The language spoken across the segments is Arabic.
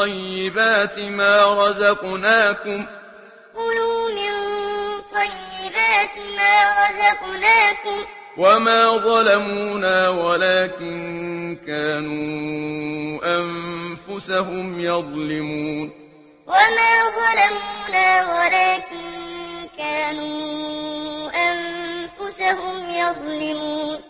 طيبات ما رزقناكم كلوا من طيبات ما رزقناكم وما ظلمونا ولكن كانوا أنفسهم يظلمون وما ظلمونا ولكن كانوا أنفسهم يظلمون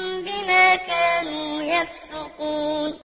بما كانوا يفسقون